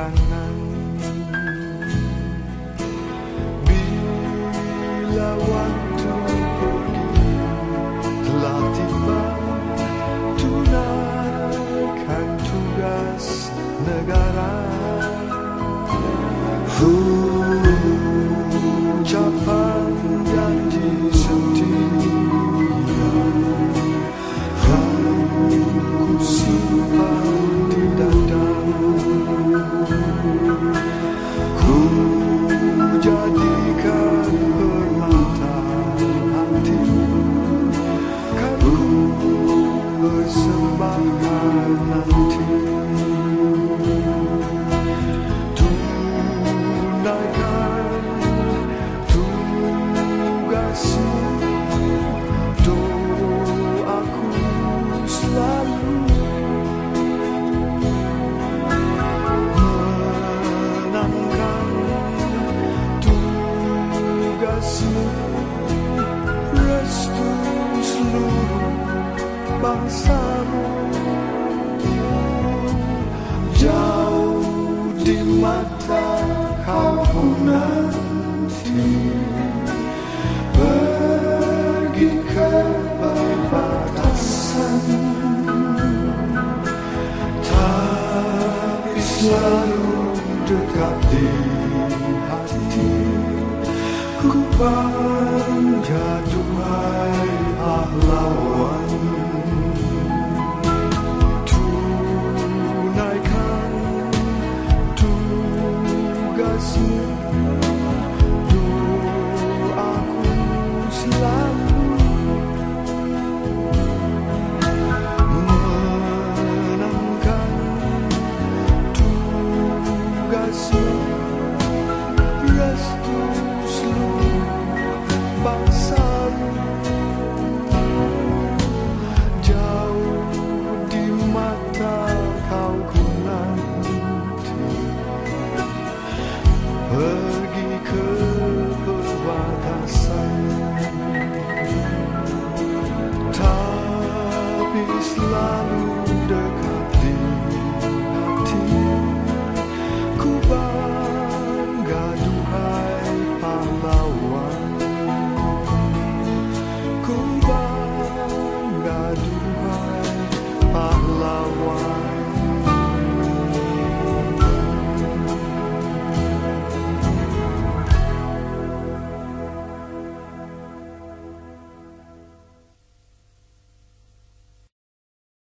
pegangan Bila waktu pergi telah tiba Tunaikan tugas negara. Ucapan persembahkan nanti bangsamu. Jauh di mata kau nanti pergi ke perbatasan. Tapi selalu dekat di hati ku bangga Tuhan pahlawan Dulu aku selalu pergi ke